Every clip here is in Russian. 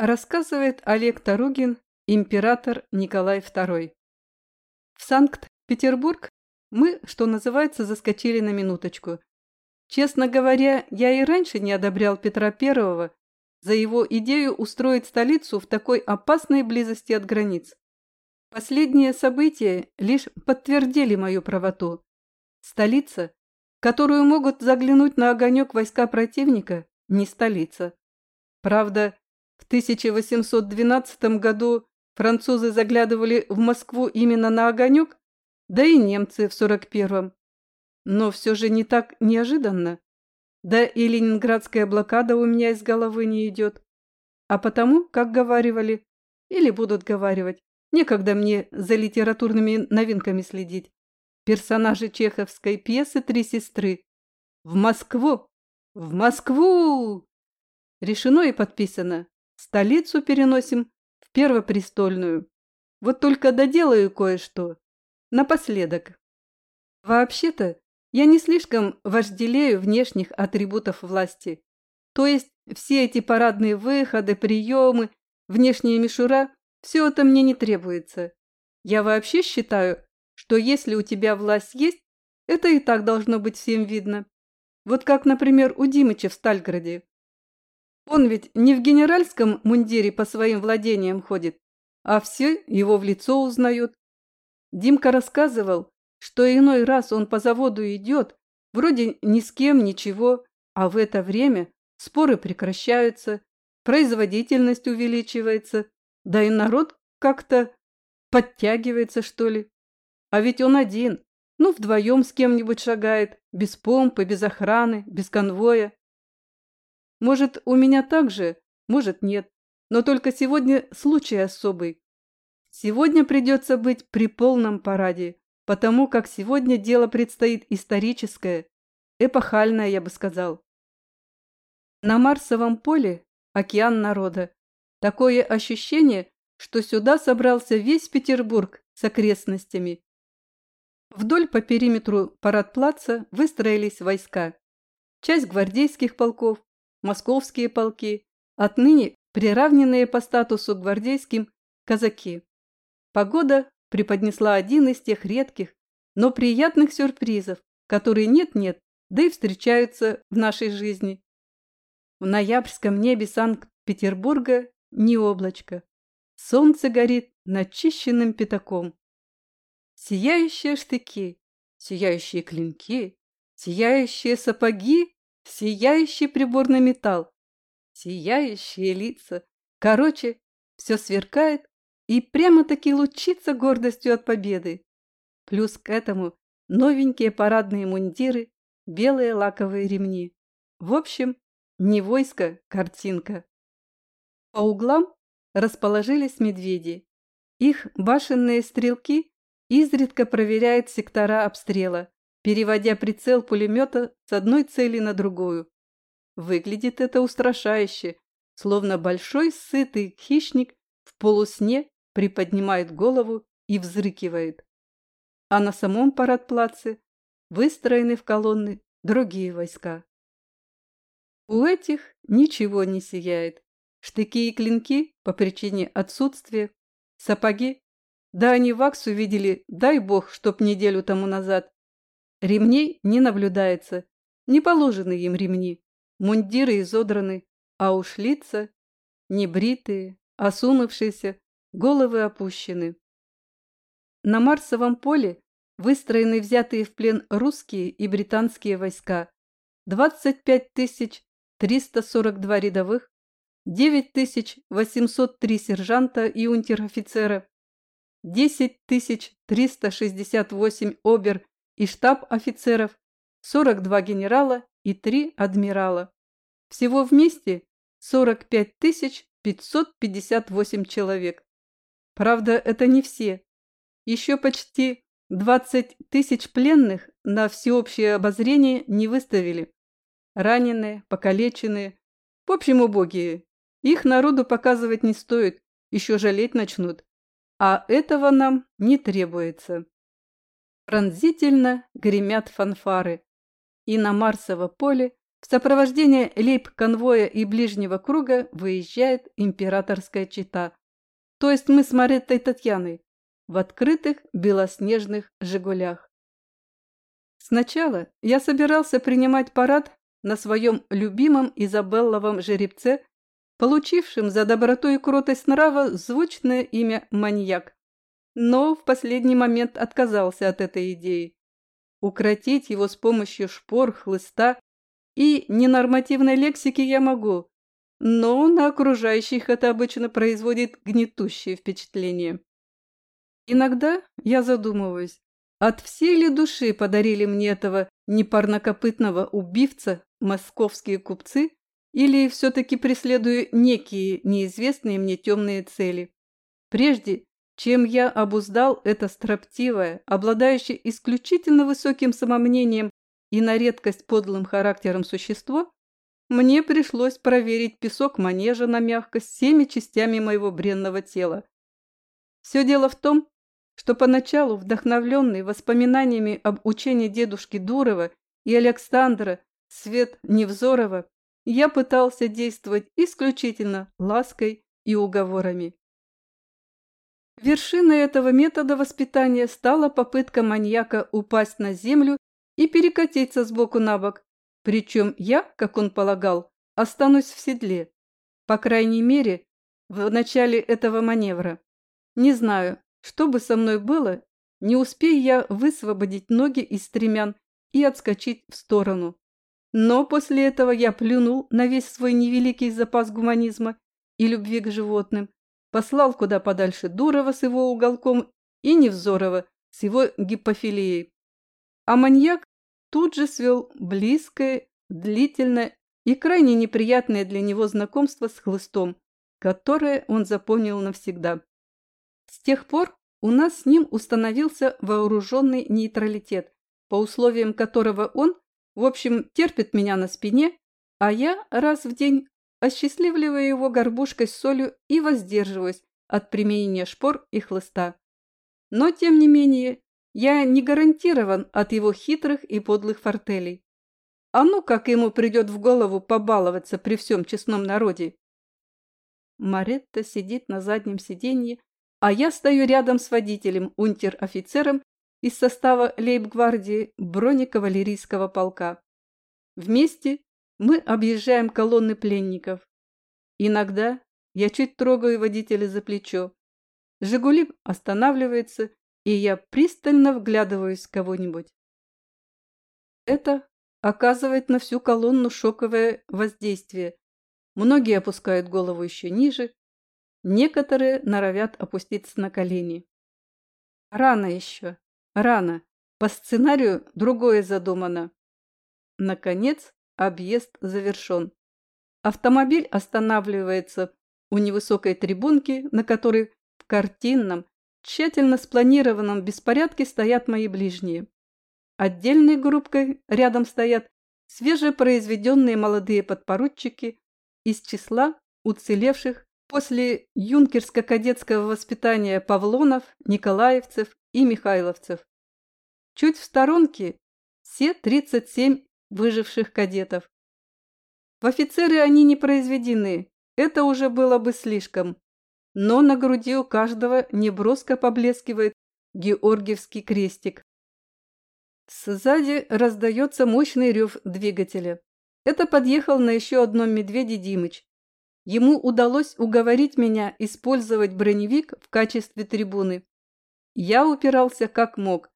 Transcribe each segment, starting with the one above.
Рассказывает Олег Таругин, император Николай II. В Санкт-Петербург мы, что называется, заскочили на минуточку. Честно говоря, я и раньше не одобрял Петра Первого за его идею устроить столицу в такой опасной близости от границ. Последние события лишь подтвердили мою правоту. Столица, которую могут заглянуть на огонек войска противника, не столица. Правда, в 1812 году французы заглядывали в Москву именно на огонек, да и немцы в 41-м. Но все же не так неожиданно. Да и ленинградская блокада у меня из головы не идет. А потому, как говаривали, или будут говаривать, некогда мне за литературными новинками следить. Персонажи чеховской пьесы «Три сестры». В Москву! В Москву! Решено и подписано. Столицу переносим в Первопрестольную. Вот только доделаю кое-что. Напоследок. Вообще-то, я не слишком вожделею внешних атрибутов власти. То есть все эти парадные выходы, приемы, внешняя мишура – все это мне не требуется. Я вообще считаю, что если у тебя власть есть, это и так должно быть всем видно. Вот как, например, у Димыча в Стальграде. Он ведь не в генеральском мундире по своим владениям ходит, а все его в лицо узнают. Димка рассказывал, что иной раз он по заводу идет, вроде ни с кем ничего, а в это время споры прекращаются, производительность увеличивается, да и народ как-то подтягивается, что ли. А ведь он один, ну, вдвоем с кем-нибудь шагает, без помпы, без охраны, без конвоя. Может, у меня так же, может, нет, но только сегодня случай особый. Сегодня придется быть при полном параде, потому как сегодня дело предстоит историческое, эпохальное, я бы сказал. На Марсовом поле океан народа. Такое ощущение, что сюда собрался весь Петербург с окрестностями. Вдоль по периметру парадплаца выстроились войска. Часть гвардейских полков, московские полки, отныне приравненные по статусу гвардейским казаки. Погода преподнесла один из тех редких, но приятных сюрпризов, которые нет-нет, да и встречаются в нашей жизни. В ноябрьском небе Санкт-Петербурга не облачко. Солнце горит начищенным пятаком. Сияющие штыки, сияющие клинки, сияющие сапоги, сияющий приборный металл, сияющие лица. Короче, все сверкает и прямо-таки лучится гордостью от победы. Плюс к этому новенькие парадные мундиры, белые лаковые ремни. В общем, не войско, картинка. По углам расположились медведи. Их башенные стрелки изредка проверяют сектора обстрела, переводя прицел пулемета с одной цели на другую. Выглядит это устрашающе, словно большой сытый хищник в полусне приподнимает голову и взрыкивает. А на самом парадплаце выстроены в колонны другие войска. У этих ничего не сияет. Штыки и клинки по причине отсутствия, сапоги, да они вакс увидели, дай бог, чтоб неделю тому назад. Ремней не наблюдается, не положены им ремни, мундиры изодраны, а уж лица небритые, осунувшиеся, головы опущены. На Марсовом поле выстроены взятые в плен русские и британские войска. 25 342 рядовых, 9803 сержанта и унтер-офицера, 10 368 обер и штаб офицеров, 42 генерала и 3 адмирала. Всего вместе 45 558 человек. Правда, это не все. Еще почти 20 тысяч пленных на всеобщее обозрение не выставили. Раненые, покалеченные, в общем, убогие. Их народу показывать не стоит, еще жалеть начнут. А этого нам не требуется. Пронзительно гремят фанфары, и на Марсово поле В сопровождении лейб-конвоя и ближнего круга выезжает императорская чита. То есть мы с Мареттой Татьяной в открытых белоснежных «Жигулях». Сначала я собирался принимать парад на своем любимом Изабелловом жеребце, получившем за доброту и кротость нрава звучное имя «Маньяк», но в последний момент отказался от этой идеи. Укротить его с помощью шпор, хлыста и ненормативной лексики я могу, но на окружающих это обычно производит гнетущее впечатление. Иногда я задумываюсь, от всей ли души подарили мне этого непарнокопытного убивца московские купцы или все-таки преследую некие неизвестные мне темные цели? Прежде чем я обуздал это строптивое, обладающее исключительно высоким самомнением и на редкость подлым характером существо, мне пришлось проверить песок манежа на мягкость всеми частями моего бренного тела. Все дело в том, что поначалу, вдохновленный воспоминаниями об учении дедушки Дурова и Александра Свет Невзорова, я пытался действовать исключительно лаской и уговорами. Вершиной этого метода воспитания стала попытка маньяка упасть на землю и перекатиться с боку на бок, причем я, как он полагал, останусь в седле, по крайней мере, в начале этого маневра. Не знаю, что бы со мной было, не успею я высвободить ноги из стремян и отскочить в сторону. Но после этого я плюнул на весь свой невеликий запас гуманизма и любви к животным, послал куда подальше Дурова с его уголком и Невзорова с его гипофилией. А маньяк тут же свел близкое, длительное и крайне неприятное для него знакомство с хлыстом, которое он запомнил навсегда. С тех пор у нас с ним установился вооруженный нейтралитет, по условиям которого он, в общем, терпит меня на спине, а я раз в день осчастливливаю его горбушкой с солью и воздерживаюсь от применения шпор и хлыста. Но, тем не менее, я не гарантирован от его хитрых и подлых фортелей. А ну, как ему придет в голову побаловаться при всем честном народе. Маретта сидит на заднем сиденье а я стою рядом с водителем, унтер-офицером из состава лейб-гвардии бронекавалерийского полка. Вместе мы объезжаем колонны пленников. Иногда я чуть трогаю водителя за плечо. «Жигули» останавливается, и я пристально вглядываюсь в кого-нибудь. Это оказывает на всю колонну шоковое воздействие. Многие опускают голову еще ниже, Некоторые норовят опуститься на колени. Рано еще, рано. По сценарию другое задумано. Наконец, объезд завершен. Автомобиль останавливается у невысокой трибунки, на которой в картинном, тщательно спланированном беспорядке стоят мои ближние. Отдельной группкой рядом стоят свежепроизведенные молодые подпоручики из числа уцелевших После юнкерско-кадетского воспитания Павлонов, Николаевцев и Михайловцев. Чуть в сторонке все 37 выживших кадетов. В офицеры они не произведены, это уже было бы слишком. Но на груди у каждого неброско поблескивает георгиевский крестик. Сзади раздается мощный рев двигателя. Это подъехал на еще одном медведе Димыч. Ему удалось уговорить меня использовать броневик в качестве трибуны. Я упирался как мог,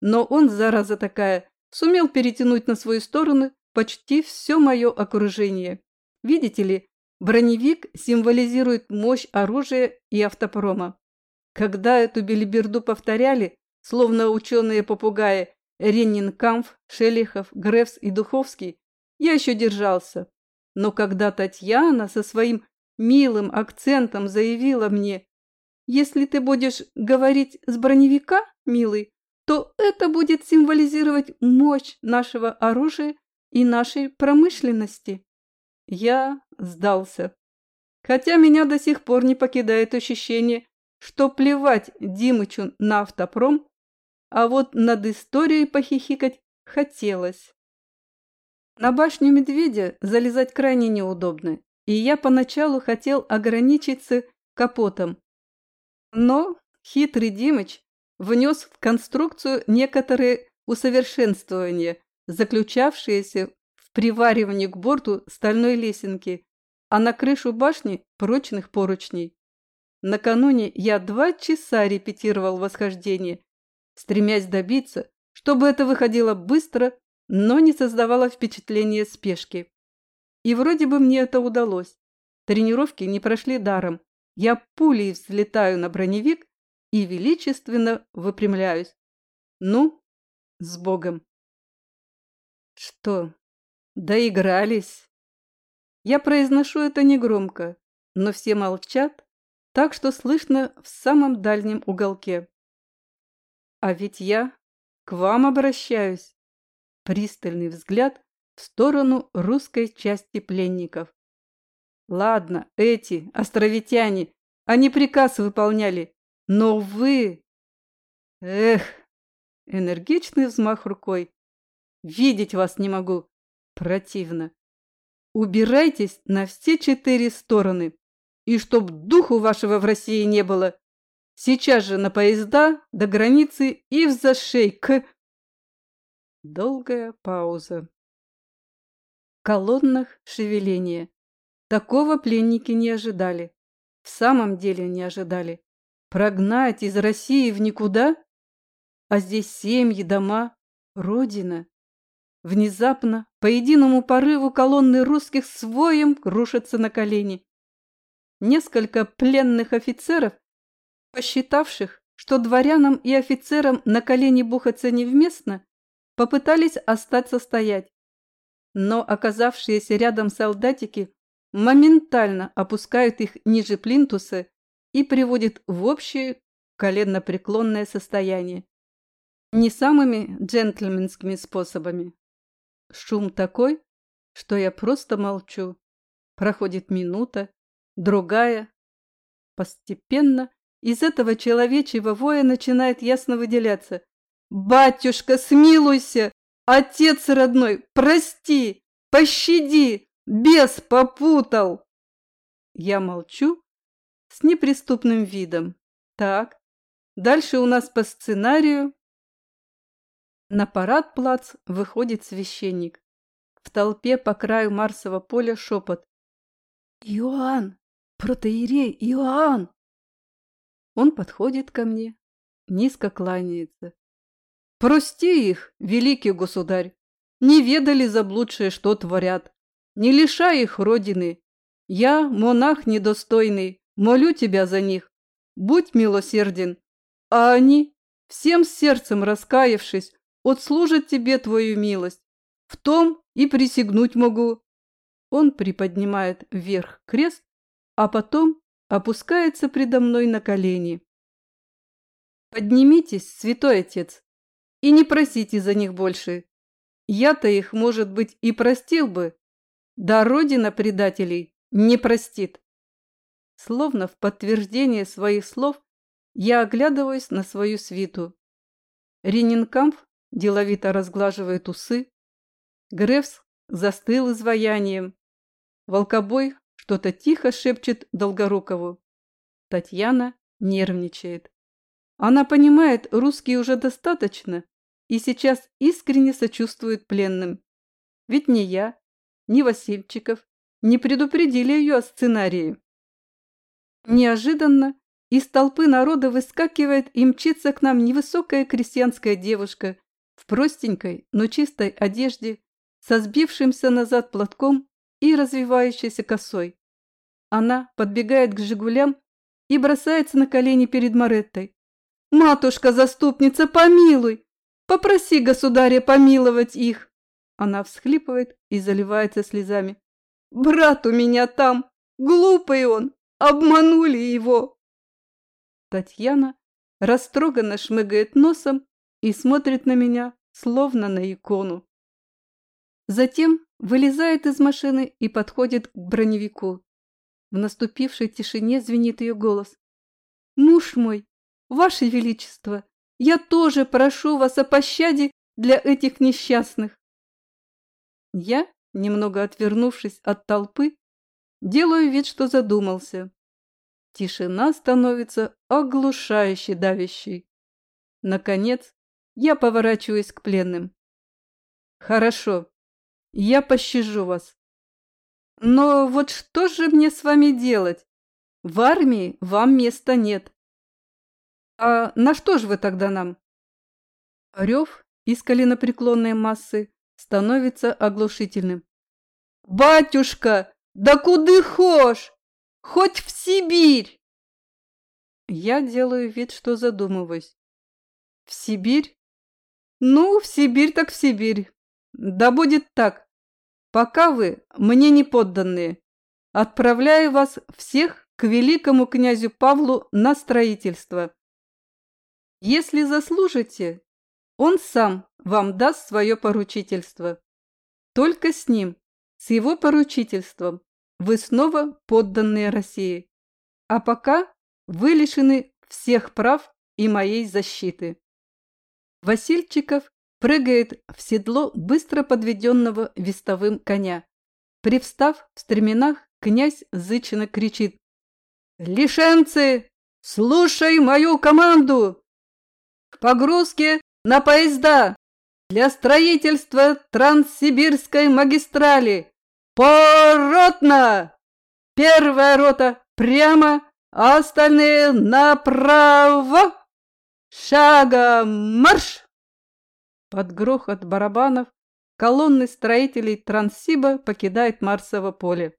но он, зараза такая, сумел перетянуть на свою сторону почти все мое окружение. Видите ли, броневик символизирует мощь оружия и автопрома. Когда эту белиберду повторяли, словно ученые-попугаи Реннинкамф, Шелихов, Грефс и Духовский, я еще держался. Но когда Татьяна со своим милым акцентом заявила мне, «Если ты будешь говорить с броневика, милый, то это будет символизировать мощь нашего оружия и нашей промышленности». Я сдался. Хотя меня до сих пор не покидает ощущение, что плевать Димычу на автопром, а вот над историей похихикать хотелось. На башню медведя залезать крайне неудобно, и я поначалу хотел ограничиться капотом. Но хитрый Димыч внес в конструкцию некоторые усовершенствования, заключавшиеся в приваривании к борту стальной лесенки, а на крышу башни прочных поручней. Накануне я два часа репетировал восхождение, стремясь добиться, чтобы это выходило быстро, но не создавало впечатления спешки. И вроде бы мне это удалось. Тренировки не прошли даром. Я пулей взлетаю на броневик и величественно выпрямляюсь. Ну, с Богом. Что, доигрались? Я произношу это негромко, но все молчат, так что слышно в самом дальнем уголке. А ведь я к вам обращаюсь. Пристальный взгляд в сторону русской части пленников. Ладно, эти, островитяне, они приказ выполняли, но вы... Эх, энергичный взмах рукой. Видеть вас не могу. Противно. Убирайтесь на все четыре стороны. И чтоб духу вашего в России не было. Сейчас же на поезда до границы и в зашей к... Долгая пауза. В колоннах шевеление. Такого пленники не ожидали. В самом деле не ожидали. Прогнать из России в никуда? А здесь семьи, дома, родина. Внезапно, по единому порыву колонны русских своем рушатся на колени. Несколько пленных офицеров, посчитавших, что дворянам и офицерам на колени бухаться невместно, попытались остаться стоять. Но оказавшиеся рядом солдатики моментально опускают их ниже плинтуса и приводят в общее коленно-преклонное состояние. Не самыми джентльменскими способами, Шум такой, что я просто молчу. Проходит минута, другая. Постепенно из этого человечьего воя начинает ясно выделяться. «Батюшка, смилуйся! Отец родной, прости! Пощади! Бес попутал!» Я молчу с неприступным видом. Так, дальше у нас по сценарию на парад-плац выходит священник. В толпе по краю Марсового поля шепот. «Иоанн! Протеерей Иоанн!» Он подходит ко мне, низко кланяется. «Прости их, великий государь! Не ведали заблудшие, что творят. Не лишай их родины. Я, монах недостойный, молю тебя за них. Будь милосерден. А они, всем сердцем раскаявшись, отслужит тебе твою милость. В том и присягнуть могу. Он приподнимает вверх крест, а потом опускается предо мной на колени. Поднимитесь, святой отец, и не просите за них больше. Я-то их, может быть, и простил бы, да родина предателей не простит. Словно в подтверждение своих слов я оглядываюсь на свою свиту. Ренинкамф деловито разглаживает усы. Грефс застыл изваянием. Волкобой что-то тихо шепчет Долгорукову. Татьяна нервничает. Она понимает, русский уже достаточно, и сейчас искренне сочувствует пленным. Ведь ни я, ни Васильчиков не предупредили ее о сценарии. Неожиданно из толпы народа выскакивает и мчится к нам невысокая крестьянская девушка в простенькой, но чистой одежде, со сбившимся назад платком и развивающейся косой. Она подбегает к «Жигулям» и бросается на колени перед Мореттой. «Матушка-заступница, помилуй! Попроси государя помиловать их!» Она всхлипывает и заливается слезами. «Брат у меня там! Глупый он! Обманули его!» Татьяна растроганно шмыгает носом и смотрит на меня, словно на икону. Затем вылезает из машины и подходит к броневику. В наступившей тишине звенит ее голос. «Муж мой, Ваше Величество, я тоже прошу вас о пощаде для этих несчастных. Я, немного отвернувшись от толпы, делаю вид, что задумался. Тишина становится оглушающе давящей. Наконец, я поворачиваюсь к пленным. Хорошо, я пощажу вас. Но вот что же мне с вами делать? В армии вам места нет. А на что же вы тогда нам? Рев из коленопреклонной массы становится оглушительным. «Батюшка, да куды хошь? Хоть в Сибирь!» Я делаю вид, что задумываюсь. «В Сибирь? Ну, в Сибирь так в Сибирь. Да будет так. Пока вы мне не подданные, отправляю вас всех к великому князю Павлу на строительство. Если заслужите, он сам вам даст свое поручительство. Только с ним, с его поручительством, вы снова подданные России. А пока вы лишены всех прав и моей защиты. Васильчиков прыгает в седло быстро подведенного вестовым коня. Привстав в стременах, князь зычно кричит. «Лишенцы, слушай мою команду! К погрузке на поезда для строительства Транссибирской магистрали! Поротно! Первая рота прямо, а остальные направо! Шагом марш!» Под грохот барабанов колонны строителей Транссиба покидает Марсово поле.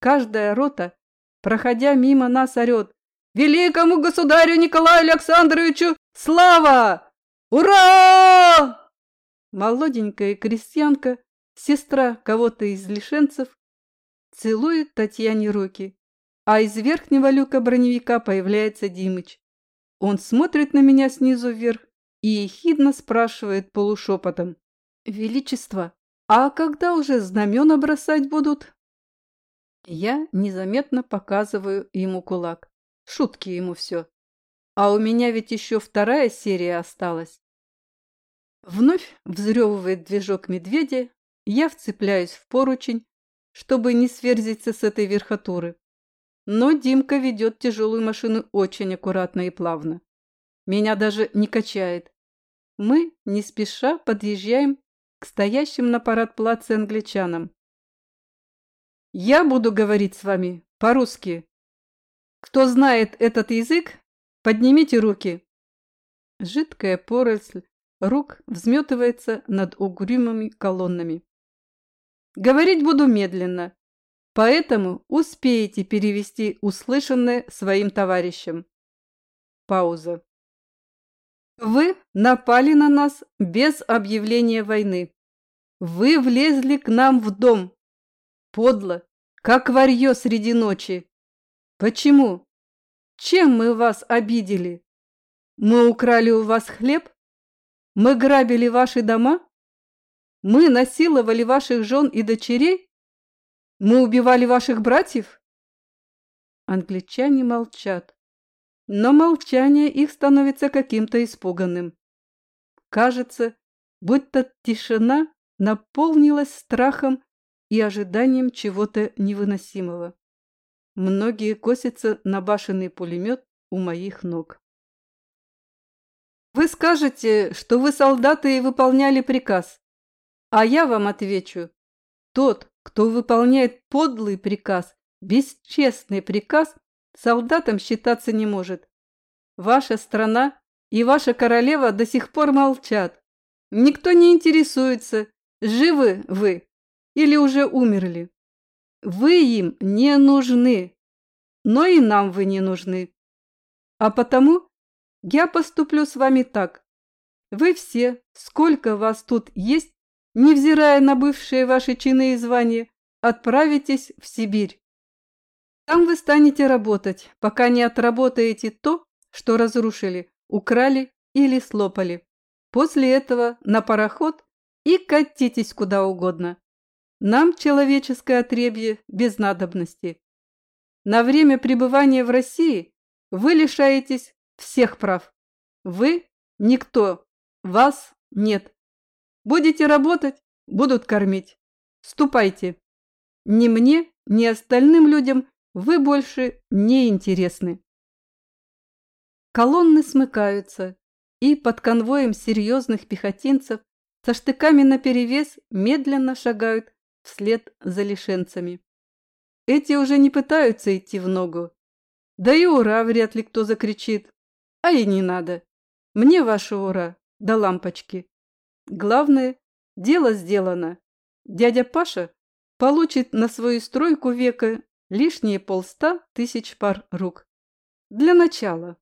Каждая рота, проходя мимо нас, орет «Великому государю Николаю Александровичу слава! Ура!» Молоденькая крестьянка, сестра кого-то из лишенцев, целует Татьяне руки, а из верхнего люка броневика появляется Димыч. Он смотрит на меня снизу вверх и ехидно спрашивает полушепотом. «Величество, а когда уже знамена бросать будут?» Я незаметно показываю ему кулак. Шутки ему все. А у меня ведь еще вторая серия осталась. Вновь взрёвывает движок медведя, я вцепляюсь в поручень, чтобы не сверзиться с этой верхотуры. Но Димка ведет тяжелую машину очень аккуратно и плавно. Меня даже не качает. Мы, не спеша, подъезжаем к стоящим на парадплаце англичанам. Я буду говорить с вами по-русски. Кто знает этот язык, поднимите руки. Жидкая поросль рук взметывается над угрюмыми колоннами. Говорить буду медленно, поэтому успеете перевести услышанное своим товарищам. Пауза. Вы напали на нас без объявления войны. Вы влезли к нам в дом. Подло, как варьё среди ночи. Почему? Чем мы вас обидели? Мы украли у вас хлеб? Мы грабили ваши дома? Мы насиловали ваших жен и дочерей? Мы убивали ваших братьев? Англичане молчат но молчание их становится каким-то испуганным. Кажется, будто тишина наполнилась страхом и ожиданием чего-то невыносимого. Многие косятся на башенный пулемет у моих ног. Вы скажете, что вы солдаты и выполняли приказ, а я вам отвечу, тот, кто выполняет подлый приказ, бесчестный приказ, солдатом считаться не может. Ваша страна и ваша королева до сих пор молчат. Никто не интересуется, живы вы или уже умерли. Вы им не нужны, но и нам вы не нужны. А потому я поступлю с вами так. Вы все, сколько вас тут есть, невзирая на бывшие ваши чины и звания, отправитесь в Сибирь. Там вы станете работать, пока не отработаете то, что разрушили, украли или слопали. После этого на пароход и катитесь куда угодно. Нам человеческое отребье без надобности. На время пребывания в России вы лишаетесь всех прав. Вы – никто, вас нет. Будете работать, будут кормить. Ступайте. Ни мне, ни остальным людям вы больше не интересны. Колонны смыкаются, и под конвоем серьезных пехотинцев со штыками наперевес медленно шагают вслед за лишенцами. Эти уже не пытаются идти в ногу. Да и ура вряд ли кто закричит. А и не надо. Мне ваше ура, до лампочки. Главное, дело сделано. Дядя Паша получит на свою стройку века лишние полста тысяч пар рук. Для начала.